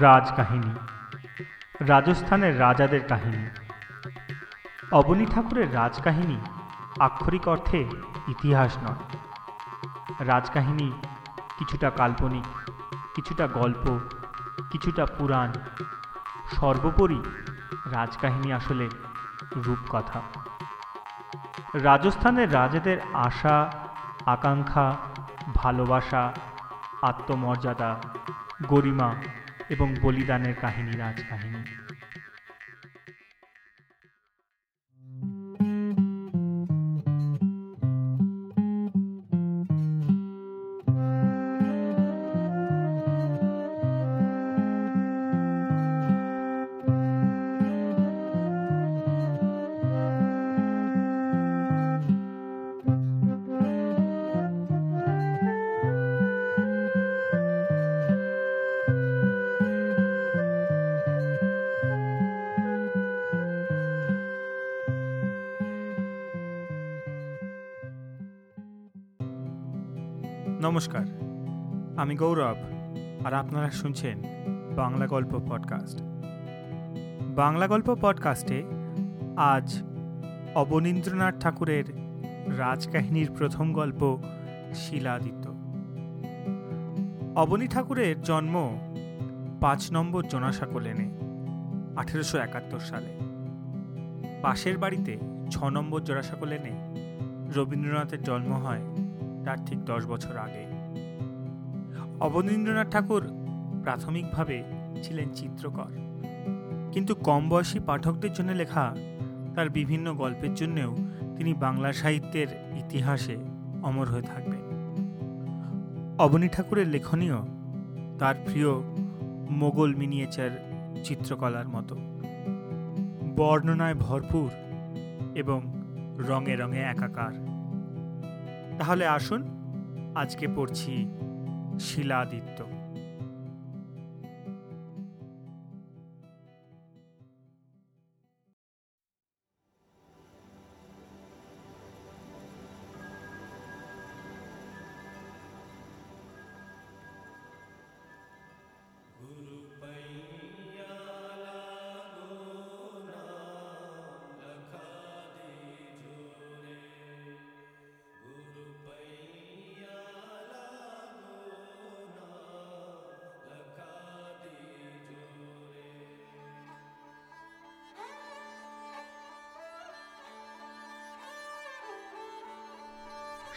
রাজকাহিনী। রাজস্থানের রাজাদের কাহিনী। অবনী ঠাকুরের রাজকাহিনী আক্ষরিক অর্থে ইতিহাস নয়। রাজকাহিনী কিছুটা কাল্পনিক, কিছুটা গল্প, কিছুটা পুরাণ, সর্বোপরি রাজকাহিনী আসলে রূপকথা। রাজস্থানের রাজাদের আশা, আকাঙ্ক্ষা, ভালোবাসা, আত্মমর্যাদা, গরিমা এবং বলিদানের কাহিনী রাজকাহিনী। নমস্কার। আমি গৌরব, আর আপনারা শুনছেন বাংলা গল্প পডকাস্ট। বাংলা গল্প পডকাস্টে আজ অবনীন্দ্রনাথ ঠাকুরের রাজকাহিনীর প্রথম গল্প শিলাদিত্য। অবনী ঠাকুরের জন্ম পাঁচ নম্বর জোনাসাঁকো লেনে আঠেরোশো একাত্তর সালে। পাশের বাড়িতে ছ নম্বর জোড়াসাঁকো লেনে রবীন্দ্রনাথের জন্ম হয় তার ঠিক দশ বছর আগে। অবনীন্দ্রনাথ ঠাকুর প্রাথমিকভাবে ছিলেন চিত্রকর। কিন্তু কম বয়সী পাঠকদের জন্য লেখা তার বিভিন্ন গল্পের জন্যেও তিনি বাংলা সাহিত্যের ইতিহাসে অমর হয়ে থাকবেন। অবনী ঠাকুরের লেখনীয় তার প্রিয় মোগল মিনিয়েচার চিত্রকলার মতো। বর্ণনায় ভরপুর এবং রঙে রঙে একাকার। তাহলে আসুন আজকে পড়ছি শিলাদিত্য।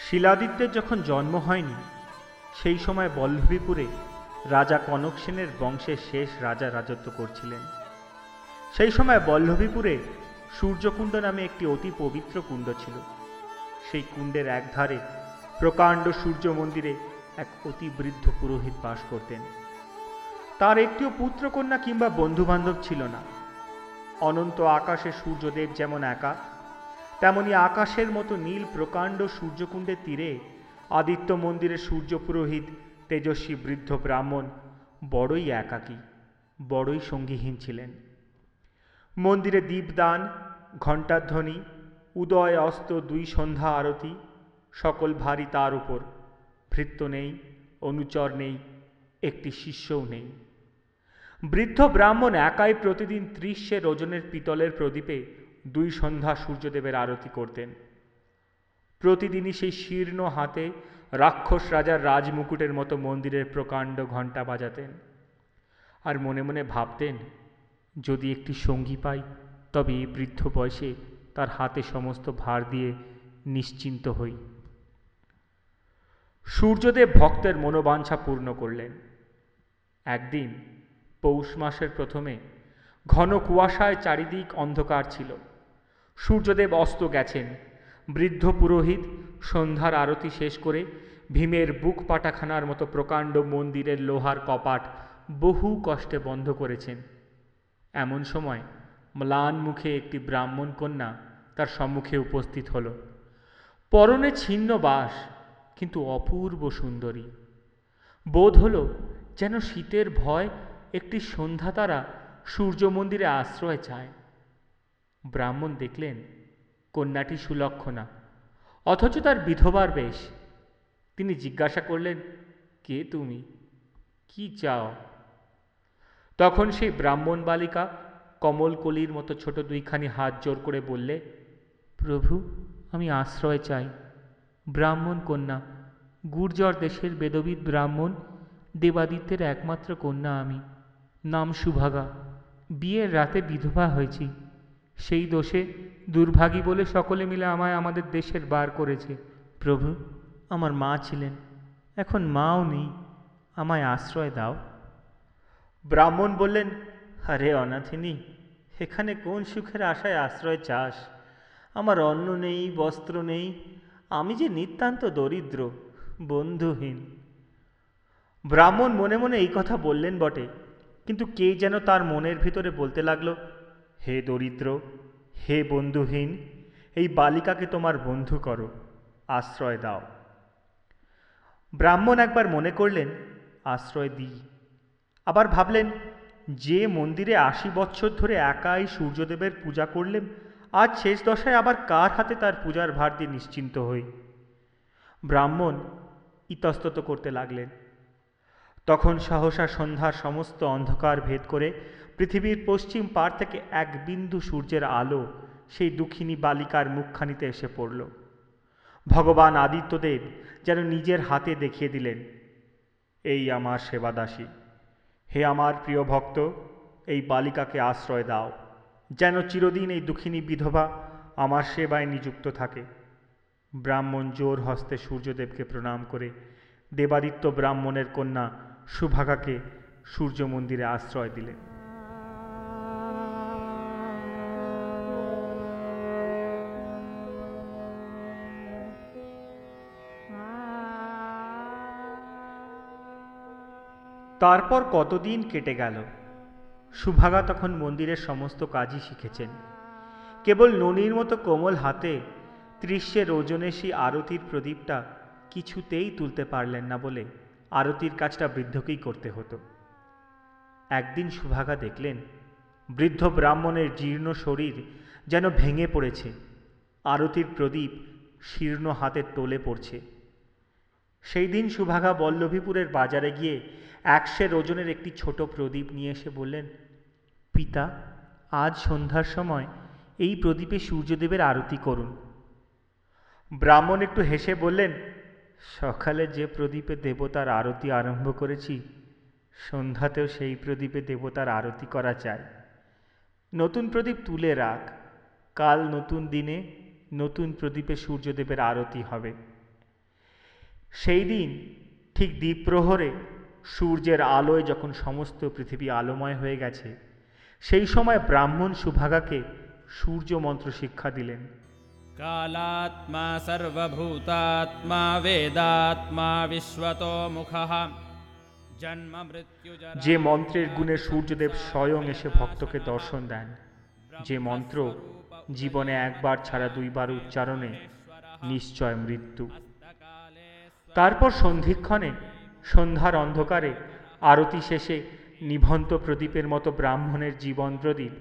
শিলাদিত্যের যখন জন্ম হয়নি, সেই সময় বল্লভীপুরে রাজা কনক সেনের বংশের শেষ রাজা রাজত্ব করছিলেন। সেই সময় বল্লভীপুরে সূর্যকুণ্ড নামে একটি অতি পবিত্র কুণ্ড ছিল। সেই কুণ্ডের একধারে প্রকাণ্ড সূর্য মন্দিরে এক অতি বৃদ্ধ পুরোহিত বাস করতেন। তার একটিও পুত্রকন্যা কিংবা বন্ধুবান্ধব ছিল না। অনন্ত আকাশে সূর্যদেব যেমন একা তেমনি আকাশের মতো নীল প্রকাণ্ড সূর্যকুণ্ডের তীরে আদিত্য মন্দিরের সূর্য পুরোহিত তেজস্বী বৃদ্ধ ব্রাহ্মণ বড়ই একাকী, বড়ই সঙ্গীহীন ছিলেন। মন্দিরে দীপদান, ঘণ্টাধ্বনি, উদয় অস্ত দুই সন্ধ্যা আরতি, সকল ভারী তার উপর। ভৃত্য নেই, অনুচর নেই, একটি শিষ্যও নেই। বৃদ্ধ ব্রাহ্মণ একাই প্রতিদিন ত্রিশের ওজনের পিতলের প্রদীপে দুই সন্ধ্যা সূর্যদেবের আরতি করতেন। প্রতিদিনই সেই শীর্ণ হাতে রাক্ষস রাজার রাজমুকুটের মতো মন্দিরের প্রকাণ্ড ঘণ্টা বাজাতেন। আর মনে মনে ভাবতেন, যদি একটি সঙ্গী পাই, তবে এই বৃদ্ধ বয়সে তার হাতে সমস্ত ভার দিয়ে নিশ্চিন্ত হই। সূর্যদেব ভক্তের মনোবাঞ্ছা পূর্ণ করলেন। একদিন, পৌষ মাসের প্রথমে, ঘন কুয়াশায় চারিদিক অন্ধকার ছিল। সূর্যদেব অস্ত গেছেন। বৃদ্ধ পুরোহিত সন্ধ্যার আরতি শেষ করে ভীমের বুক পাটাখানার মতো প্রকাণ্ড মন্দিরের লোহার কপাট বহু কষ্টে বন্ধ করেছেন। এমন সময় ম্লান মুখে একটি ব্রাহ্মণ কন্যা তার সম্মুখে উপস্থিত হল। পরনে ছিন্ন বাস, কিন্তু অপূর্ব সুন্দরী। বোধ হল যেন শীতের ভয় একটি সন্ধ্যা তারা সূর্য মন্দিরে আশ্রয় চায়। ব্রাহ্মণ দেখলেন, কন্যাটি সুলক্ষণা অথচ তার বিধবার বেশ। তিনি জিজ্ঞাসা করলেন, কে তুমি? কি চাও? তখন সেই ব্রাহ্মণ বালিকা কমলকলির মতো ছোট দুইখানি হাত জোর করে বললে, প্রভু, আমি আশ্রয় চাই। ব্রাহ্মণ কন্যা, গুর্জর দেশের বেদবিদ ব্রাহ্মণ, দেবাদিত্যের একমাত্র কন্যা আমি। নাম সুভাগা, বিয়ের রাতে বিধবা হয়েছি। সেই দোষে দুর্ভাগী বলে সকলে মিলে আমায় আমাদের দেশের বার করেছে। প্রভু, আমার মা ছিলেন, এখন মাও নেই, আমায় আশ্রয় দাও। ব্রাহ্মণ বললেন, আরে অনাথিনী, এখানে কোন সুখের আশায় আশ্রয় চাস? আমার অন্ন নেই, বস্ত্র নেই, আমি যে নিতান্ত দরিদ্র, বন্ধুহীন। ব্রাহ্মণ মনে মনে এই কথা বললেন বটে, কিন্তু কে যেন তার মনের ভিতরে বলতে লাগল হে দরিদ্র, হে বন্ধুহীন, এই বালিকাকে তোমার বন্ধু করো, আশ্রয় দাও। ব্রাহ্মণ একবার মনে করলেন, আশ্রয় দিই। আবার ভাবলেন, যে মন্দিরে আশি বছর ধরে একাই সূর্যদেবের পূজা করলেন আজ শেষ দশায় আবার কার হাতে তার পূজার ভার দিয়ে নিশ্চিন্ত হই? ব্রাহ্মণ ইতস্তত করতে লাগলেন। তখন সহসা সন্ধ্যার সমস্ত অন্ধকার ভেদ করে পৃথিবীর পশ্চিম পার থেকে এক বিন্দু সূর্যের আলো সেই দুঃখিনী বালিকার মুখখানিতে এসে পড়ল। ভগবান আদিত্যদেব যেন নিজের হাতে দেখিয়ে দিলেন, এই আমার সেবাদাসী, হে আমার প্রিয় ভক্ত, এই বালিকাকে আশ্রয় দাও, যেন চিরদিন এই দুঃখিনী বিধবা আমার সেবায় নিযুক্ত থাকে। ব্রাহ্মণ জোর হস্তে সূর্যদেবকে প্রণাম করে দেবাদিত্য ব্রাহ্মণের কন্যা সুভাগাকে সূর্য মন্দিরে আশ্রয় দিলেন। তারপর কতদিন কেটে গেল? সুভাগা তখন মন্দিরের সমস্ত কাজই শিখেছেন। কেবল ননির মতো কোমল হাতে ত্রিশের ওজনে সেই আরতির প্রদীপটা কিছুতেই তুলতে পারলেন না বলে আরতির কাজটা বৃদ্ধকেই করতে হতো। একদিন সুভাগা দেখলেন, বৃদ্ধ ব্রাহ্মণের জীর্ণ শরীর যেন ভেঙে পড়েছে। আরতির প্রদীপ শীর্ণ হাতের তোলে পড়ছে। সেই দিন সুভাগা বল্লভীপুরের বাজারে গিয়ে একশের ওজনের একটি ছোট প্রদীপ নিয়ে এসে বললেন, পিতা, আজ সন্ধ্যার সময় এই প্রদীপে সূর্যদেবের আরতি করুন। ব্রাহ্মণ একটু হেসে বললেন, সকালে যে প্রদীপে দেবতার আরতি আরম্ভ করেছি, সন্ধ্যাতেও সেই প্রদীপে দেবতার আরতি করা চাই নতুন প্রদীপ তুলে রাখ, কাল নতুন দিনে নতুন প্রদীপে সূর্যদেবের আরতি হবে। সেই দিন ঠিক দ্বীপ্রহরে সূর্যের আলোয় যখন সমস্ত পৃথিবী আলোময় হয়ে গেছে সেই সময় ব্রাহ্মণ সুভাগাকে সূর্য মন্ত্র শিক্ষা দিলেন। কালাত্মা সর্বভূতাত্মা বেদাত্মা বিশ্বত মুখহ যে মন্ত্রের গুণে সূর্যদেব স্বয়ং এসে ভক্তকে দর্শন দেন যে মন্ত্র জীবনে একবার ছাড়া দুইবার উচ্চারণে নিশ্চয় মৃত্যু। তারপর সন্ধিক্ষণে, সন্ধ্যার অন্ধকারে, আরতি শেষে নিভন্ত প্রদীপের মতো ব্রাহ্মণের জীবন প্রদীপ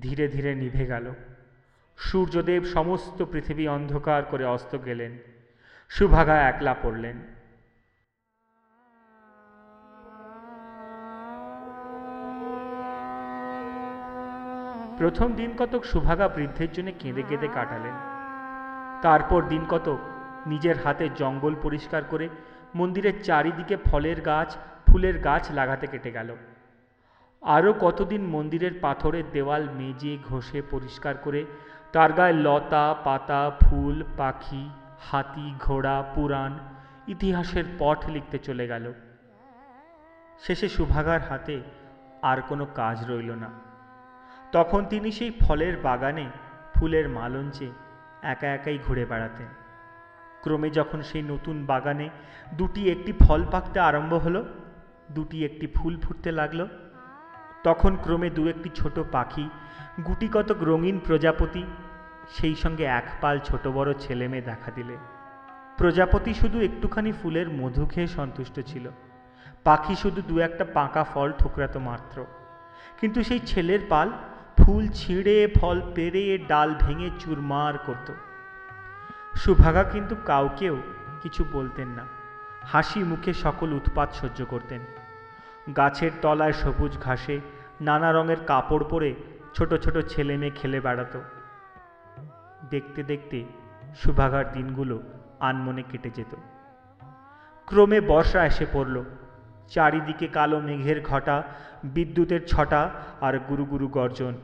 ধীরে ধীরে নিভে গেল। সূর্যদেব সমস্ত পৃথিবী অন্ধকার করে অস্ত গেলেন। সুভাগা একলা পড়লেন। প্রথম দিন কতক সুভাগা বৃদ্ধের জন্য কেঁদে কেঁদে কাটালেন। তারপর দিন কতক নিজের হাতে জঙ্গল পরিষ্কার করে মন্দিরের চারিদিকে ফলের গাছ, ফুলের গাছ লাগাতে কেটে গেল। আরও কতদিন মন্দিরের পাথরের দেওয়াল মেজে ঘষে পরিষ্কার করে তার গায়ে লতা, পাতা, ফুল, পাখি, হাতি, ঘোড়া, পুরাণ, ইতিহাসের পট লিখতে চলে গেল। শেষে সুভাগার হাতে আর কোনো কাজ রইল না। তখন তিনি সেই ফলের বাগানে ফুলের মালঞ্চে একা একাই ঘুরে বেড়াতেন। ক্রমে যখন সেই নতুন বাগানে দুটি একটি ফল পাকতে আরম্ভ হলো, দুটি একটি ফুল ফুটতে লাগল, তখন ক্রমে দু একটি ছোট পাখি গুটি কতক রঙিন প্রজাপতি, সেই সঙ্গে এক পাল ছোট বড় ছেলে মেয়ে দেখা দিলে। প্রজাপতি শুধু একটুখানি ফুলের মধু খেয়ে সন্তুষ্ট ছিল। পাখি শুধু দু একটা পাকা ফল ঠোকরাতো মাত্র। কিন্তু সেই ছেলের পাল ফুল ছিঁড়ে, ফল পেরে, ডাল ভেঙে চুরমার করত। সুভাগা কিন্তু কাউকেও কিছু বলতেন না। হাসি মুখে সকল উৎপাত সহ্য করতেন। গাছের তলায় সবুজ ঘাসে নানা রঙের কাপড় পরে ছোট ছোট ছেলে মেয়ে খেলে বেড়াতো। দেখতে দেখতে সুভাগার দিনগুলো আনমনে কেটে যেত। ক্রমে বর্ষা এসে পড়ল। চারিদিকে কালো মেঘের ঘটা, বিদ্যুতের ছটা আর গুরু গুরু গর্জন।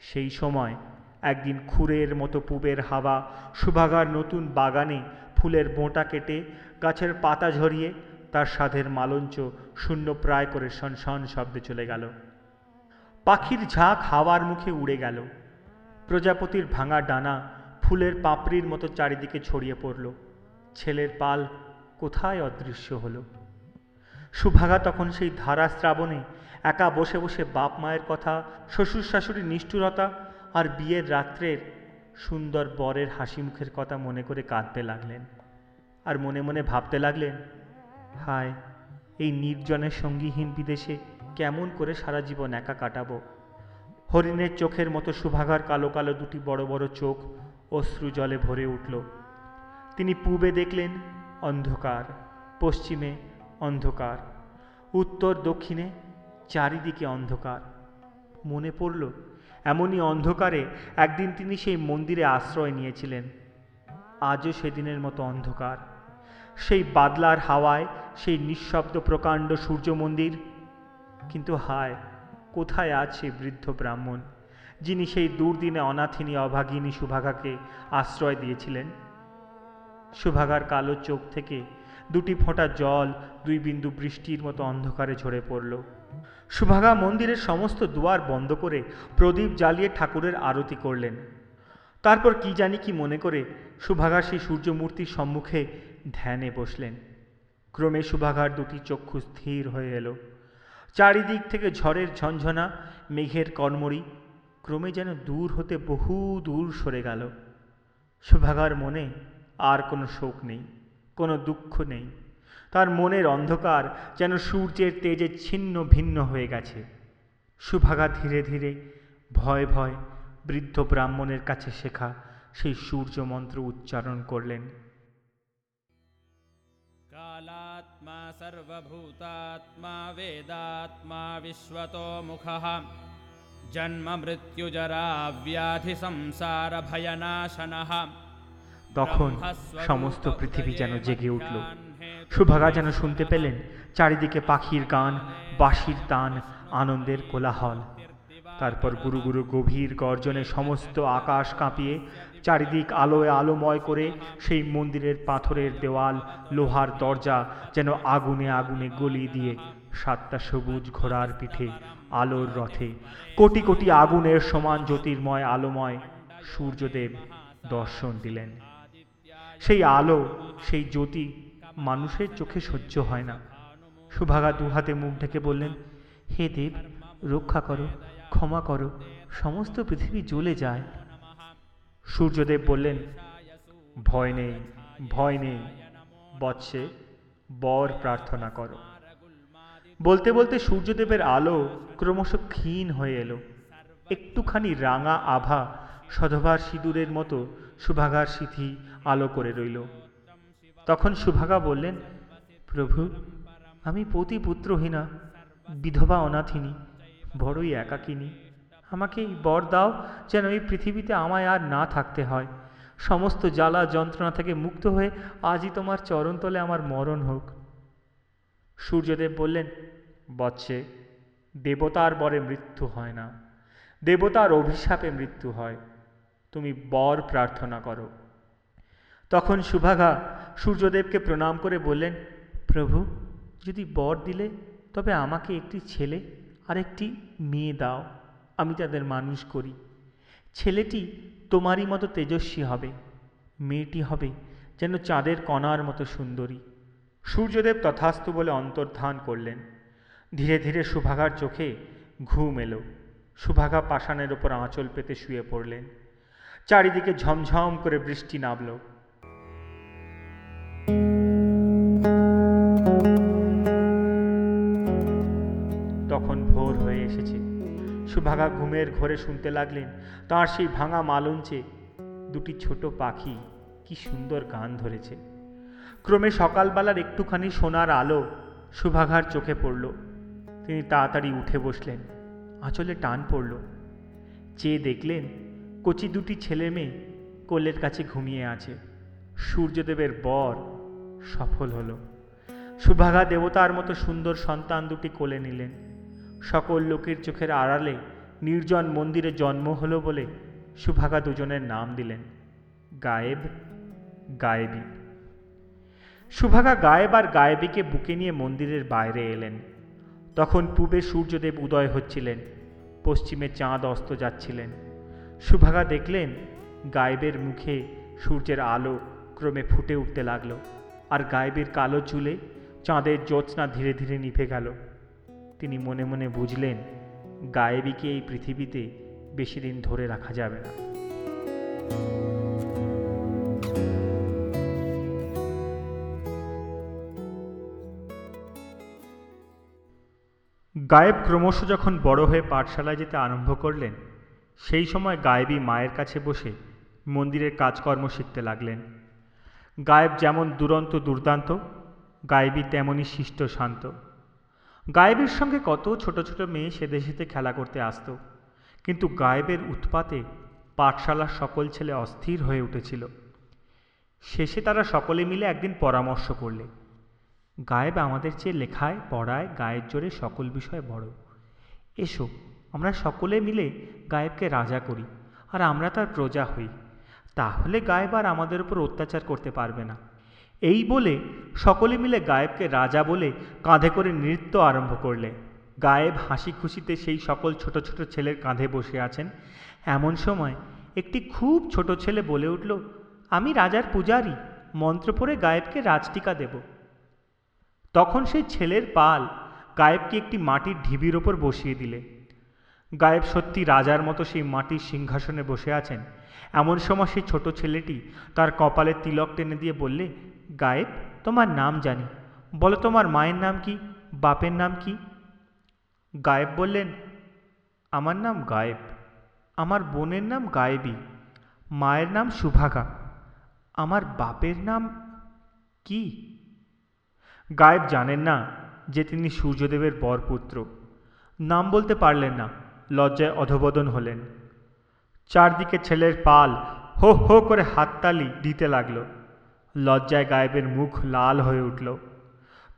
সেই সময় একদিন খুরের মতো পুবের হাওয়া, সুভাগার নতুন বাগানে ফুলের বোঁটা কেটে গাছের পাতা ঝরিয়ে তার সাধের মালঞ্চ শূন্য প্রায় করে শনশন শব্দে চলে গেল। পাখির ঝাঁক হাওয়ার মুখে উড়ে গেল। প্রজাপতির ভাঙা ডানা ফুলের পাপড়ির মতো চারিদিকে ছড়িয়ে পড়ল। ছেলের পাল কোথায় অদৃশ্য হলো? সুভাগা তখন সেই ধারা শ্রাবণে একা বসে বসে বাপ মায়ের কথা, শ্বশুর শাশুড়ির নিষ্ঠুরতা আর বিয়ের রাত্রের সুন্দর বরের হাসি মুখের কথা মনে করে কাঁদতে লাগলেন। আর মনে মনে ভাবতে লাগলেন, হায়, এই নির্জনের সঙ্গীহীন বিদেশে কেমন করে সারা জীবন একা কাটাবো? হরিণের চোখের মতো সুভাগার কালো কালো দুটি বড় বড় চোখ অশ্রু জলে ভরে উঠল। তিনি পূবে দেখলেন অন্ধকার, পশ্চিমে অন্ধকার, উত্তর দক্ষিণে চারিদিকে অন্ধকার। মনে পড়ল এমনই অন্ধকারে একদিন তিনি সেই মন্দিরে আশ্রয় নিয়েছিলেন। আজও সেদিনের মতো অন্ধকার। সেই বাদলার হাওয়ায়, সেই নিঃশব্দ প্রকাণ্ড সূর্য মন্দির কিন্তু হায়, কোথায় আছে বৃদ্ধ ব্রাহ্মণ, যিনি সেই দুর্দিনে অনাথিনী অভাগিনী সুভাগাকে আশ্রয় দিয়েছিলেন? সুভাগার কালো চোখ থেকে দুটি ফোঁটা জল, দুই বিন্দু বৃষ্টির মতো অন্ধকারে ঝরে পড়ল। সুভাগা মন্দিরের সমস্ত দুয়ার বন্ধ করে প্রদীপ জ্বালিয়ে ঠাকুরের আরতি করলেন। তারপর কি জানি কি মনে করে সুভাগা সেই সূর্যমূর্তির সম্মুখে ধ্যানে বসলেন। ক্রমে সুভাগার দুটি চক্ষু স্থির হয়ে এলো। চারিদিক থেকে ঝড়ের ঝঞ্ঝনা মেঘের কর্মরি ক্রমে যেন দূর হতে বহু দূর সরে গেল। সুভাগার মনে আর কোনো শোক নেই। কোনো দুঃখ নেই। তার মনের অন্ধকার যেন সূর্যের তেজে ছিন্ন ভিন্ন হয়ে গেছে। সুভাগা ধীরে ধীরে ভয় ভয় বৃদ্ধ ব্রাহ্মণের কাছে শেখা সেই সূর্য মন্ত্র উচ্চারণ করলেন। কালাত্মা সর্বভূতাত্মা বেদাত্মা বিশ্বত মুখ। জন্ম মৃত্যুজরা ব্যাধি সংসার ভয়নাশনহা তখন সমস্ত পৃথিবী যেন জেগে উঠল। সুভাগা যেন শুনতে পেলেন, চারিদিকে পাখির গান, বাঁশির তান, আনন্দের কোলাহল। তারপর গুরু গুরু গভীর গর্জনে সমস্ত আকাশ কাঁপিয়ে, চারিদিক আলোয় আলোময় করে সেই মন্দিরের পাথরের দেওয়াল, লোহার দরজা যেন আগুনে আগুনে গলি দিয়ে সাতটা সবুজ ঘোড়ার পিঠে আলোর রথে। কোটি কোটি আগুনের সমান জ্যোতির্ময় আলোময় সূর্যদেব দর্শন দিলেন। সেই আলো, সেই জ্যোতি মানুষের চোখে সহ্য হয় না। সুভাগা দুহাতে মুখ ঢেকে বললেন, হে দেব, রক্ষা করো, ক্ষমা করো, সমস্ত পৃথিবী জ্বলে যায়। সূর্যদেব বললেন, ভয় নেই ভয় নেই, বৎসে বর প্রার্থনা করো। বলতে বলতে সূর্যদেবের আলো ক্রমশ ক্ষীণ হয়ে এলো। একটুখানি রাঙা আভা সধবার সিঁদুরের মতো সুভাগার সিথি আলো করে রইল। তখন সুভাগা বললেন, প্রভু, আমি পতি পুত্রহীনা, বিধবা অনাথিনী, বড়ই একাকিনী। আমাকে এই বর দাও যেন এই পৃথিবীতে আমায় আর না থাকতে হয়। সমস্ত জ্বালা যন্ত্রণা থেকে মুক্ত হয়ে আজই তোমার চরণতলে আমার মরণ হোক। সূর্যদেব বললেন, বৎসে, দেবতার বরে মৃত্যু হয় না। দেবতার অভিশাপে মৃত্যু হয়। তুমি বর প্রার্থনা করো। তখন সুভাগা সূর্যদেবকে প্রণাম করে বললেন, প্রভু, যদি বর দিলে তবে আমাকে একটি ছেলে আর একটি মেয়ে দাও, আমি তাদের মানুষ করি। ছেলেটি তোমারই মতো তেজস্বী হবে, মেয়েটি হবে যেন চাঁদের কণার মতো সুন্দরী। সূর্যদেব তথাস্তু বলে অন্তর্ধান করলেন। ধীরে ধীরে সুভাগার চোখে ঘুম এলো। সুভাগা পাষাণের ওপর আঁচল পেতে শুয়ে পড়লেন। চারিদিকে ঝমঝম করে বৃষ্টি নামল। তখন ভোর হয়ে এসেছে। সুভাগা ঘুমের ঘরে শুনতে লাগলেন, তার সেই ভাঙা মালঞ্চে দুটি ছোট পাখি কি সুন্দর গান ধরেছে। ক্রমে সকালবেলার একটুখানি সোনার আলো সুভাঘার চোখে পড়ল। তিনি তাড়াতাড়ি উঠে বসলেন, আঁচলে টান পড়ল। চেয়ে দেখলেন কচি দুটি ছেলে মেয়ে কোলের কাছে ঘুমিয়ে আছে। সূর্যদেবের বর সফল হলো। সুভাগা দেবতার মতো সুন্দর সন্তান দুটি কোলে নিলেন। সকল লোকের চোখের আড়ালে নির্জন মন্দিরে জন্ম হলো বলে সুভাগা দুজনের নাম দিলেন, গায়েব গায়েবী। সুভাগা গায়েব আর গায়েবীকে বুকে নিয়ে মন্দিরের বাইরে এলেন। তখন পূবে সূর্যদেব উদয় হচ্ছিলেন, পশ্চিমে চাঁদ অস্ত যাচ্ছিলেন। সুভাগা দেখলেন গায়েবের মুখে সূর্যের আলো ক্রমে ফুটে উঠতে লাগল আর গায়েবের কালো চুলে চাঁদের জ্যোৎস্না ধীরে ধীরে নিভে গেল। তিনি মনে মনে বুঝলেন, গায়েবীকে এই পৃথিবীতে বেশি দিন ধরে রাখা যাবে না। গায়েব ক্রমশ যখন বড় হয়ে পাঠশালায় যেতে আরম্ভ করলেন সেই সময় গায়েবী মায়ের কাছে বসে মন্দিরের কাজকর্ম শিখতে লাগলেন। গায়েব যেমন দুরন্ত দুর্দান্ত, গায়েবী তেমনই শিষ্ট শান্ত। গায়েবের সঙ্গে কত ছোট ছোট মেয়ে সেদে সেদে খেলা করতে আসতো। কিন্তু গায়েবের উৎপাতে পাঠশালার সকল ছেলে অস্থির হয়ে উঠেছিল। শেষে তারা সকলে মিলে একদিন পরামর্শ করলে, গায়েব আমাদের চেয়ে লেখায়, পড়ায়, গায়ের জোরে সকল বিষয় বড়। এসো আমরা সকলে মিলে গায়েবকে রাজা করি আর আমরা তার প্রজা হই। তাহলে গায়েব আর আমাদের উপর অত্যাচার করতে পারবে না। এই বলে সকলে মিলে গায়েবকে রাজা বলে কাঁধে করে নৃত্য আরম্ভ করলে। গায়েব হাসি খুশিতে সেই সকল ছোট ছোট ছেলের কাঁধে বসে আছেন। এমন সময় একটি খুব ছোট ছেলে বলে উঠল, আমি রাজার পূজারি, মন্ত্র পড়ে গায়েবকে রাজটিকা দেব। তখন সেই ছেলের পাল গায়েবকে একটি মাটির ঢিবির ওপর বসিয়ে দিলে। গায়েব সত্যি রাজার মতো সেই মাটির সিংহাসনে বসে আছেন। এমন সময় সেই ছোট ছেলেটি তার কপালে তিলক টেনে দিয়ে বললে, গায়েব, তোমার নাম জানি। বলো তোমার মায়ের নাম কি, বাপের নাম কি? গায়েব বললেন, আমার নাম গায়েব। আমার বোনের নাম গায়েবী। মায়ের নাম সুভাগা আমার বাপের নাম কি? গায়েব জানেন না যে তিনি সূর্যদেবের বরপুত্র। নাম বলতে পারলেন না। লজ্জায় অধবোদন হলেন। চারদিকে ছেলের পাল হো হো করে হাততালি দিতে লাগল। লজ্জায় গায়েবের মুখ লাল হয়ে উঠল।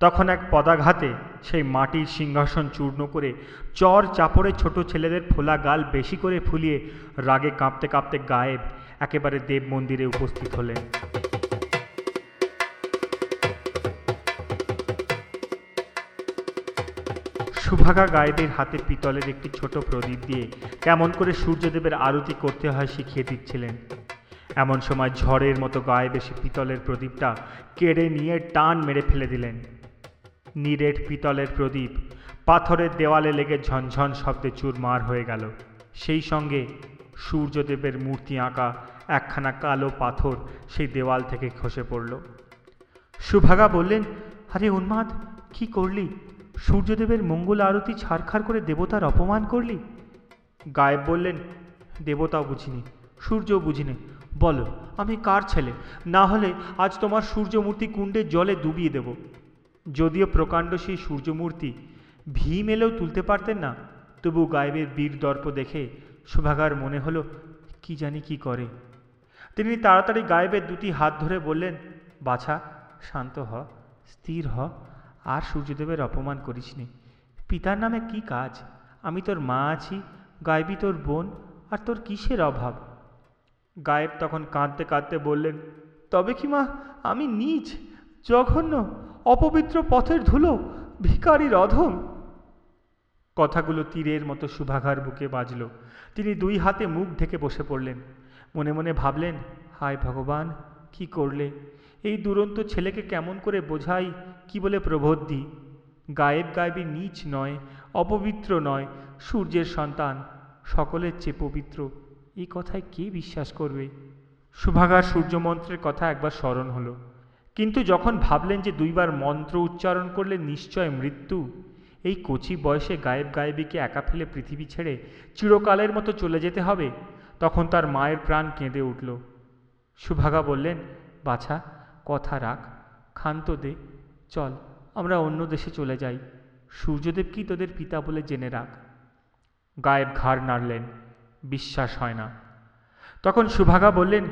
তখন এক পদাঘাতে সেই মাটির সিংহাসন চূর্ণ করে চর চাপড়ে ছোট ছেলেদের ফোলা গাল বেশি করে ফুলিয়ে রাগে কাঁপতে কাঁপতে গায়েব একেবারে দেব মন্দিরে উপস্থিত হলেন। সুভাগা গায়েদের হাতে পিতলের একটি ছোট প্রদীপ দিয়ে কেমন করে সূর্যদেবের আরতি করতে হয় শিখিয়ে দিচ্ছিলেন। এমন সময় ঝড়ের মতো গায়ে বেশি পিতলের প্রদীপটা কেড়ে নিয়ে টান মেরে ফেলে দিলেন। নিরেট পিতলের প্রদীপ পাথরের দেওয়ালে লেগে ঝনঝন শব্দে চুরমার হয়ে গেল। সেই সঙ্গে সূর্যদেবের মূর্তি আঁকা একখানা কালো পাথর সেই দেওয়াল থেকে খসে পড়ল। সুভাগা বললেন, আরে উন্মাদ, কি করলি? সূর্যদেবের মঙ্গল আরতি ছাড়খাড় করে দেবতার অপমান করলি? গায়েব বললেন, দেবতাও বুঝিনি, সূর্যও বুঝিনি। বলো, আমি কার ছেলে? না হলে আজ তোমার সূর্যমূর্তি কুণ্ডে জলে ডুবিয়ে দেব। যদিও প্রকাণ্ড সেই সূর্যমূর্তি ভীম এলেও তুলতে পারতেন না, তবু গায়েবের বীর দর্প দেখে সুভাগার মনে হলো, কি জানি কি করে? তিনি তাড়াতাড়ি গায়েবের দুটি হাত ধরে বললেন, বাছা, শান্ত হ, স্থির হ। আর সূর্যদেবের অপমান করিস করিসনি। পিতার নামে কি কাজ? আমি তোর মা আছি গায়েবী তোর বোন, আর তোর কিসের অভাব? গায়েব তখন কাঁদতে কাঁদতে বললেন, তবে কি মা, আমি নিজ, জঘন্য, অপবিত্র পথের ধুলো, ভিকারির অধম। কথাগুলো তীরের মতো সুভাঘার বুকে বাজল। তিনি দুই হাতে মুখ ঢেকে বসে পড়লেন। মনে মনে ভাবলেন, হায় ভগবান, কি করলে? এই দুরন্ত ছেলেকে কেমন করে বোঝাই কি বলে প্রবোধ দিই গায়েব গায়েবী নীচ নয়, অপবিত্র নয়, সূর্যের সন্তান, সকলের চেয়ে পবিত্র। এই কথায় কে বিশ্বাস করবে? সুভাগার সূর্যমন্ত্রের কথা একবার স্মরণ হলো। কিন্তু যখন ভাবলেন যে দুইবার মন্ত্র উচ্চারণ করলে নিশ্চয় মৃত্যু, এই কচি বয়সে গায়েব গায়েবীকে একা ফেলে পৃথিবী ছেড়ে চিরকালের মতো চলে যেতে হবে? তখন তার মায়ের প্রাণ কেঁদে উঠল। সুভাগা বললেন, বাছা, কথা রাখ, ক্ষান্ত দে চল, আমরা অন্য দেশে চলে যাই। সূর্যদেব কি তোদের পিতা বলে জেনে রাখ। গায়েব ঘাড় নাড়লেন, বিশ্বাস হয় না। তখন সুভাগা বললেন,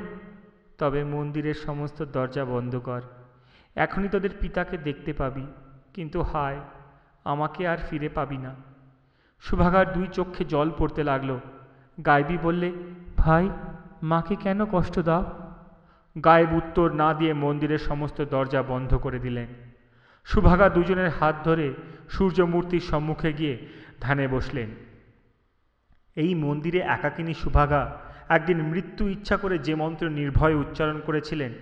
তবে মন্দিরের সমস্ত দরজা বন্ধ কর। এখনই তোদের পিতাকে দেখতে পাবি। কিন্তু হায়, আমাকে আর ফিরে পাবি না। সুভাগার দুই চক্ষে জল পড়তে লাগল। গায়েবী বললে, ভাই, মাকে কেন কষ্ট দাও? গায়েব উত্তর না দিয়ে মন্দিরের সমস্ত দরজা বন্ধ করে দিলেন। সুভাগা দুজনের হাত ধরে সূর্যমূর্তির সম্মুখে গিয়ে ধ্যানে বসলেন। এই মন্দিরে একাকিনী সুভাগা একদিন মৃত্যু ইচ্ছা করে যে মন্ত্র নির্ভয়ে উচ্চারণ করেছিলেন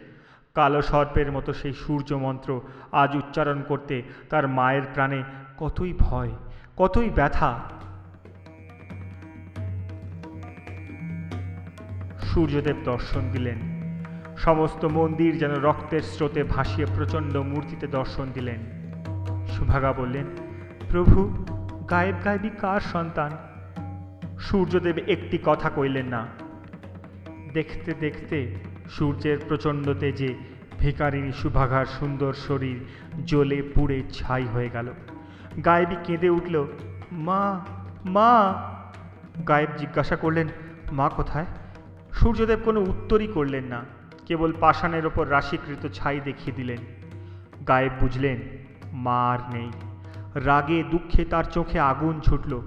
কালো সর্পের মতো সেই সূর্য মন্ত্র আজ উচ্চারণ করতে তার মায়ের প্রাণে কতই ভয়, কতই ব্যথা। সূর্যদেব দর্শন দিলেন। সমস্ত মন্দির যেন রক্তের স্রোতে ভাসিয়ে প্রচণ্ড মূর্তিতে দর্শন দিলেন। সুভাগা বললেন, প্রভু, গায়েব গায়েবী কার সন্তান? সূর্যদেব একটি কথা কইলেন না। দেখতে দেখতে সূর্যের প্রচণ্ড তেজে ভিকারিনী সুভাগার সুন্দর শরীর জ্বলে পুড়ে ছাই হয়ে গেল। গায়েবী কেঁদে উঠল, মা মা! গায়েব জিজ্ঞাসা করলেন, মা কোথায়? সূর্যদেব কোনো উত্তরই করলেন না। কেবল পাষাণের ওপর রাশিকৃত ছাই দেখিয়ে দিলেন। গায়েব বুঝলেন, মা আর নেই। রাগে, দুঃখে তার চোখে আগুন ছুটল।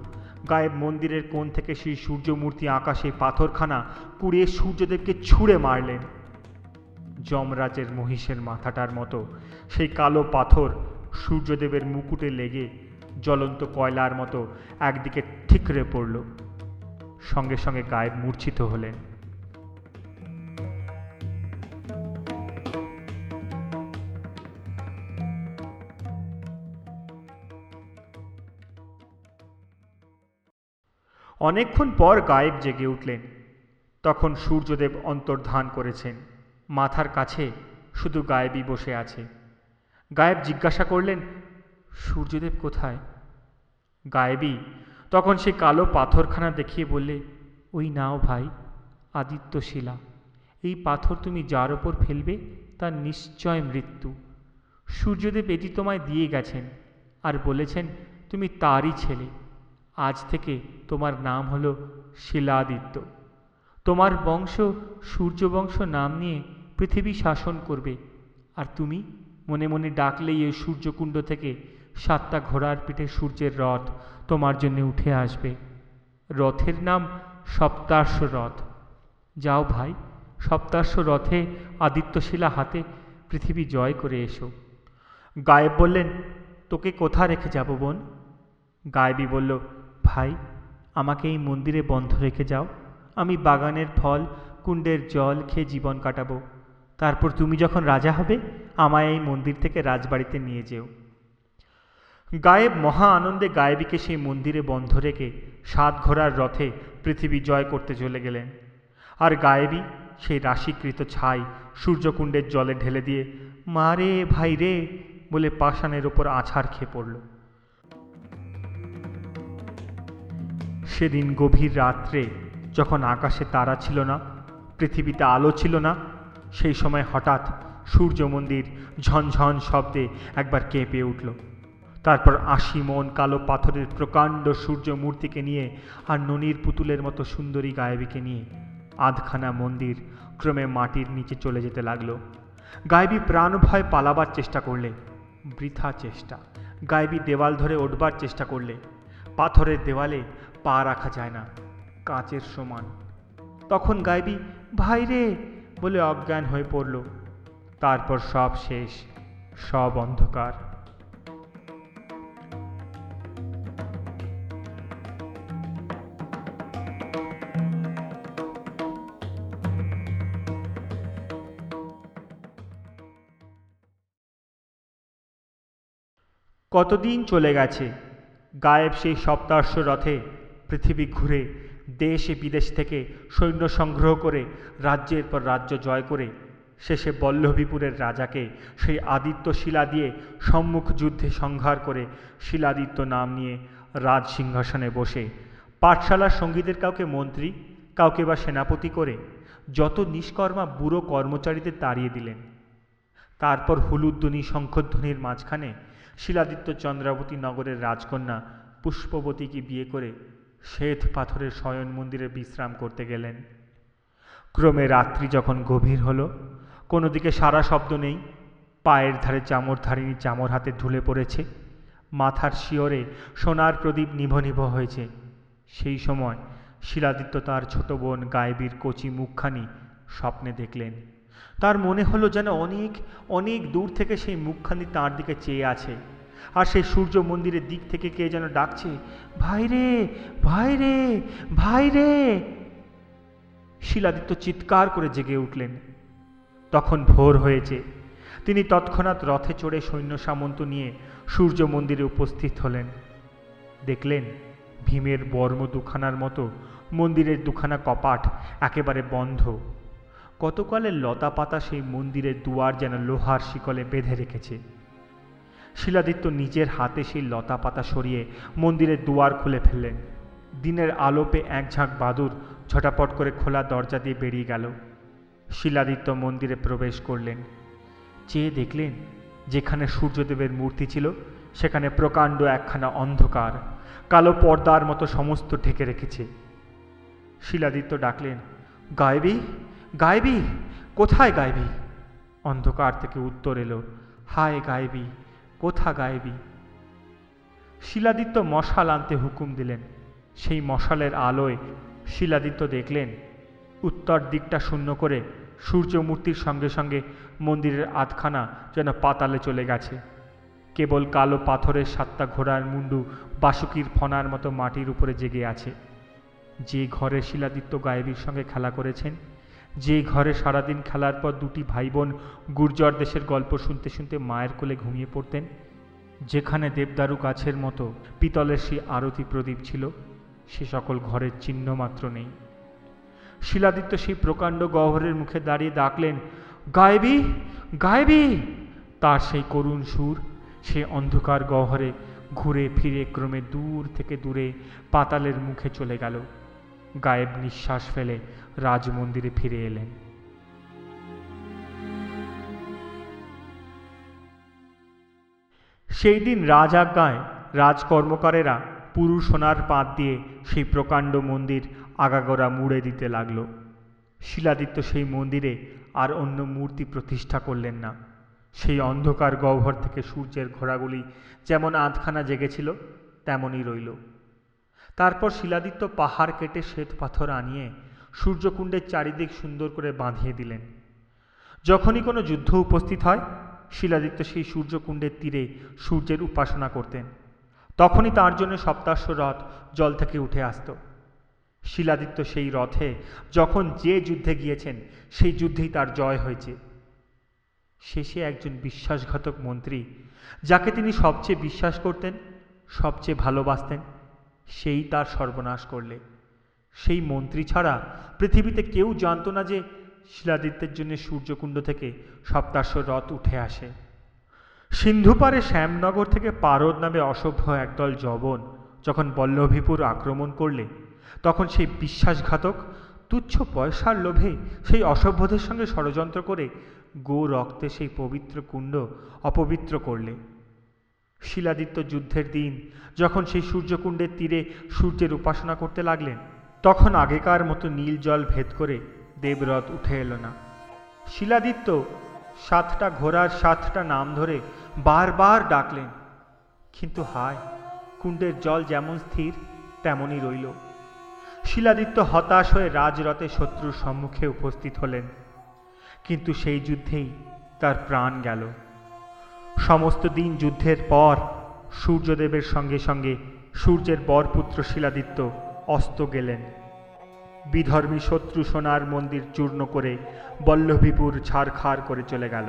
গায়েব মন্দিরের কোণ থেকে সেই সূর্যমূর্তি আকাশে পাথরখানা কুড়িয়ে সূর্যদেবকে ছুঁড়ে মারলেন। যমরাজের মহিষের মাথাটার মতো সেই কালো পাথর সূর্যদেবের মুকুটে লেগে জ্বলন্ত কয়লার মতো একদিকে ঠিকরে পড়ল। সঙ্গে সঙ্গে গায়েব মূর্ছিত হলেন। অনেকক্ষণ পর গায়েব জেগে উঠলেন। তখন সূর্যদেব অন্তর্ধান করেছেন। মাথার কাছে শুধু গায়েবই বসে আছে। গায়েব জিজ্ঞাসা করলেন, সূর্যদেব কোথায়? গায়েবী তখন সে কালো পাথরখানা দেখিয়ে বললে, ওই নাও ভাই আদিত্য শিলা এই পাথর তুমি যার ওপর ফেলবে, তার নিশ্চয় মৃত্যু। সূর্যদেব এটি তোমায় দিয়ে গেছেন আর বলেছেন, তুমি তারই ছেলে। আজ থেকে তোমার নাম হলো শিলাদিত্য। তোমার বংশ সূর্যবংশ নাম নিয়ে পৃথিবী শাসন করবে। আর তুমি মনে মনে ডাকলেই এই সূর্যকুণ্ড থেকে সাতটা ঘোড়ার পিঠে সূর্যের রথ তোমার জন্য উঠে আসবে। রথের নাম সপ্তার্শ রথ। যাও ভাই সপ্তার্শ রথে আদিত্যশিলা হাতে পৃথিবী জয় করে এসো। গায়েব বললেন, তোকে কোথা রেখে যাব বোন? গায়েবী বলল ভাই, আমাকে এই মন্দিরে বন্ধ রেখে যাও। আমি বাগানের ফল, কুণ্ডের জল খেয়ে জীবন কাটাবো। তারপর তুমি যখন রাজা হবে, আমায় এই মন্দির থেকে রাজবাড়িতে নিয়ে যেও। গায়েব মহা আনন্দে গায়েবীকে সেই মন্দিরে বন্ধ রেখে সাত ঘোড়ার রথে পৃথিবী জয় করতে চলে গেলেন। আর গায়েবী সেই রাশিকৃত ছাই সূর্যকুণ্ডের জলে ঢেলে দিয়ে, মা রে, ভাই রে, বলে পাষাণের ওপর আছাড় খেয়ে পড়ল। সেদিন গভীর রাত্রে যখন আকাশে তারা ছিল না, পৃথিবীতে আলো ছিল না, সেই সময় হঠাৎ সূর্য মন্দির ঝনঝন শব্দে একবার কেঁপে উঠল। তারপর আশি মন কালো পাথরের প্রকাণ্ড সূর্য মূর্তিকে নিয়ে আর ননির পুতুলের মতো সুন্দরী গায়েবীকে নিয়ে আধখানা মন্দির ক্রমে মাটির নিচে চলে যেতে লাগল। গায়েবী প্রাণ ভয় পালাবার চেষ্টা করলে, বৃথা চেষ্টা। গায়েবী দেওয়াল ধরে ওঠবার চেষ্টা করলে, পাথরের দেওয়ালে পা রাখা যায় না, কাঁচের সমান। তখন গায়েবী ভাই রে! বলে অজ্ঞান হয়ে পড়ল। তারপর সব শেষ, সব অন্ধকার। কতদিন চলে গেছে? গায়েব সেই সপ্তার্শ রথে পৃথিবী ঘুরে, দেশে বিদেশ থেকে সৈন্য সংগ্রহ করে, রাজ্যের পর রাজ্য জয় করে, শেষে বল্লভীপুরের রাজাকে সেই আদিত্য শিলা দিয়ে সম্মুখ যুদ্ধে সংহার করে শিলাদিত্য নাম নিয়ে রাজ সিংহাসনে বসে। পাঠশালার সঙ্গীদের কাউকে মন্ত্রী, কাউকে বা সেনাপতি করে যত নিষ্কর্মা বুড়ো কর্মচারীদের তাড়িয়ে দিলেন। তারপর হুলুধ্বনি শঙ্খধ্বনির মাঝখানে শিলাদিত্য চন্দ্রাবতী নগরের রাজকন্যা পুষ্পবতীকে বিয়ে করে শ্বেত পাথরের শয়ন মন্দিরে বিশ্রাম করতে গেলেন। ক্রমে রাত্রি যখন গভীর হলো, কোনো দিকে সারা শব্দ নেই। পায়ের ধারে চামর ধারিনী চামর হাতে ঢুলে পড়েছে। মাথার শিওরে সোনার প্রদীপ নিভ নিভ হয়েছে। সেই সময় শিলাদিত্য তার ছোট বোন গায়েবীর কচি মুখখানি স্বপ্নে দেখলেন। তার মনে হলো যেন অনেক অনেক দূর থেকে সেই মুখখানি তার দিকে চেয়ে আছে। আর সেই সূর্য মন্দিরের দিক থেকে কে যেন ডাকছে, ভাই রে ভাই রে ভাই রে! শিলাদিত্য চিৎকার করে জেগে উঠলেন। তখন ভোর হয়েছে। তিনি তৎক্ষণাৎ রথে চড়ে সৈন্য সামন্ত নিয়ে সূর্য মন্দিরে উপস্থিত হলেন। দেখলেন ভীমের বর্ম দুখানার মতো মন্দিরের দুখানা কপাট একেবারে বন্ধ। কতকালের লতা পাতা সেই মন্দিরের দুয়ার যেন লোহার শিকলে বেঁধে রেখেছে। শিলাদিত্য নিজের হাতে সেই লতা পাতা সরিয়ে মন্দিরের দুয়ার খুলে ফেললেন। দিনের আলোপে এক ঝাঁক বাদুর ঝটাপট করে খোলা দরজা দিয়ে বেরিয়ে গেল। শিলাদিত্য মন্দিরে প্রবেশ করলেন। চেয়ে দেখলেন, যেখানে সূর্যদেবের মূর্তি ছিল, সেখানে প্রকাণ্ড একখানা অন্ধকার, কালো পর্দার মতো সমস্ত ঢেকে রেখেছে। শিলাদিত্য ডাকলেন, গায়বি গায়বি, কোথায় গায়বি? অন্ধকার থেকে উত্তর এলো, হায় গায়বি কোথা গায়বি শিলাদিত্য মশাল আনতে হুকুম দিলেন। সেই মশালের আলোয় শিলাদিত্য দেখলেন, উত্তর দিকটা শূন্য করে সূর্যমূর্তির সঙ্গে সঙ্গে মন্দিরের আধখানা যেন পাতালে চলে গেছে। কেবল কালো পাথরের সাতটা ঘোড়ার মুন্ডু বাসুকির ফনার মতো মাটির উপরে জেগে আছে। যে ঘরে শিলাদিত্য গায়েবীর সঙ্গে খেলা করেছেন যে ঘরে সারাদিন খেলার পর দুটি ভাই বোন গুর্জর দেশের গল্প শুনতে শুনতে মায়ের কোলে ঘুমিয়ে পড়তেন, যেখানে দেবদারু গাছের মতো পিতলের সেই আরতি প্রদীপ ছিল, সে সকল ঘরের চিহ্ন মাত্র নেই। শিলাদিত্য সেই প্রকাণ্ড গহ্বরের মুখে দাঁড়িয়ে ডাকলেন, গায়েবি গায়েবি! তার সেই করুণ সুর সে অন্ধকার গহ্বরে ঘুরে ফিরে ক্রমে দূর থেকে দূরে পাতালের মুখে চলে গেল। গায়েব নিঃশ্বাস ফেলে রাজমন্দিরে ফিরে এলেন। সেই দিন রাজ আজ্ঞায় রাজকর্মকারেরা পুরু সোনার পাত দিয়ে সেই প্রকাণ্ড মন্দির আগাগোড়া মুড়ে দিতে লাগল। শিলাদিত্য সেই মন্দিরে আর অন্য মূর্তি প্রতিষ্ঠা করলেন না। সেই অন্ধকার গহ্বর থেকে সূর্যের ঘোড়াগুলি যেমন আধখানা জেগেছিল, তেমনই রইল। তারপর শিলাদিত্য পাহাড় কেটে শ্বেত পাথর আনিয়ে সূর্যকুণ্ডের চারিদিক সুন্দর করে বাঁধিয়ে দিলেন। যখনই কোনো যুদ্ধ উপস্থিত হয়, শিলাদিত্য সেই সূর্যকুণ্ডের তীরে সূর্যের উপাসনা করতেন। তখনই তার জন্য সপ্তাশ্ব রথ জল থেকে উঠে আসত। শিলাদিত্য সেই রথে যখন যে যুদ্ধে গিয়েছেন, সেই যুদ্ধেই তার জয় হয়েছে। শেষে একজন বিশ্বাসঘাতক মন্ত্রী, যাকে তিনি সবচেয়ে বিশ্বাস করতেন, সবচেয়ে ভালোবাসতেন, সেই তার সর্বনাশ করলে। সেই মন্ত্রী ছাড়া পৃথিবীতে কেউ জানত না যে শিলাদিত্যের জন্য সূর্যকুণ্ড থেকে সপ্তাশ্ব রথ উঠে আসে। সিন্ধুপারে শ্যামনগর থেকে পারদ নামে অসভ্য একদল জবন যখন বল্লভীপুর আক্রমণ করলে, তখন সেই বিশ্বাসঘাতক, তুচ্ছ পয়সার লোভে সেই অসভ্যদের সঙ্গে ষড়যন্ত্র করে গো রক্তে সেই পবিত্র কুণ্ড অপবিত্র করলে। শিলাদিত্য যুদ্ধের দিন যখন সেই সূর্যকুণ্ডের তীরে সূর্যের উপাসনা করতে লাগলেন তখন আগেকার মতো নীল জল ভেদ করে দেবরথ উঠে এলো না। শিলাদিত্য সাতটা ঘোড়ার সাতটা নাম ধরে বারবার ডাকলেন, কিন্তু হায়, কুণ্ডের জল যেমন স্থির, তেমনই রইল। শিলাদিত্য হতাশ হয়ে রাজরথে শত্রুর সম্মুখে উপস্থিত হলেন, কিন্তু সেই যুদ্ধেই তার প্রাণ গেল। সমস্ত দিন যুদ্ধের পর সূর্যদেবের সঙ্গে সঙ্গে সূর্যের বরপুত্র শিলাদিত্য অস্ত গেলেন। বিধর্মী শত্রু সোনার মন্দির চূর্ণ করে বল্লভীপুর ছাড়খাড় করে চলে গেল।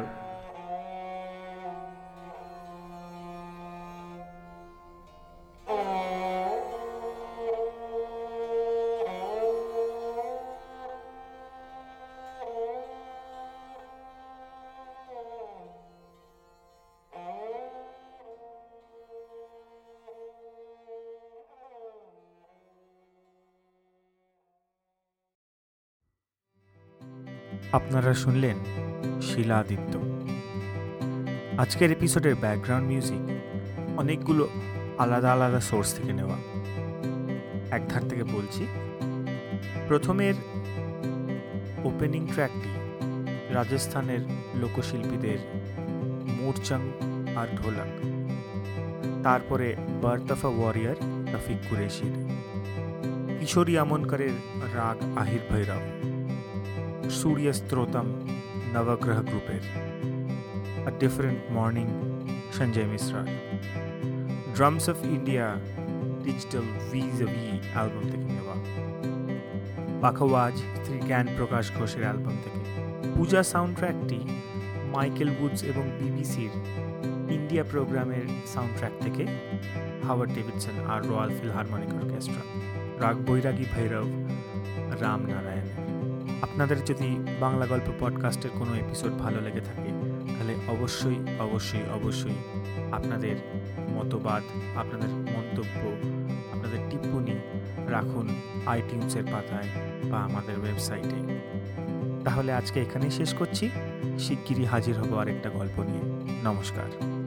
আপনারা শুনলেন শিলাদিত্য আজকের এপিসোডের ব্যাকগ্রাউন্ড মিউজিক অনেকগুলো আলাদা আলাদা সোর্স থেকে নেওয়া। এক ধার থেকে বলছি, প্রথমের ওপেনিং ট্র্যাকটি রাজস্থানের লোকশিল্পীদের মোরচাং আর ঢোলক। তারপরে birth of a warrior Rafiq কুরেশির। Kishori আমনকারের রাগ আহির ভৈরব। সূর্য স্ত্রোতম নবগ্রহ গ্রুপের আ ডিফারেন্ট মর্নিং সঞ্জয় মিশ্রার ড্রামস অফ ইন্ডিয়া ডিজিটাল ভিজ ভি অ্যালবাম থেকে নেওয়া। পাখাওয়াজ শ্রী জ্ঞান প্রকাশ ঘোষের অ্যালবাম থেকে। পূজা সাউন্ড ট্র্যাকটি মাইকেল উডস এবং বিবিসির ইন্ডিয়া প্রোগ্রামের সাউন্ড ট্র্যাক থেকে হাওয়ার্ড ডেভিডসন আর রয়্যাল ফিলহারমোনিক অর্কেস্ট্রা রাগ বৈরাগী ভৈরব রামনারায়ণ আপনাদের যদি বাংলা গল্প পডকাস্টের কোনো এপিসোড ভালো লেগে থাকে, তাহলে অবশ্যই অবশ্যই অবশ্যই আপনাদের মতবাদ, আপনাদের মন্তব্য, আপনাদের টিপ্পণী রাখুন আইটিউন্সের পাতায় বা আমাদের ওয়েবসাইটে তাহলে আজকে এখানেই শেষ করছি। শিগগিরই হাজির হব আরেকটা গল্প নিয়ে। নমস্কার।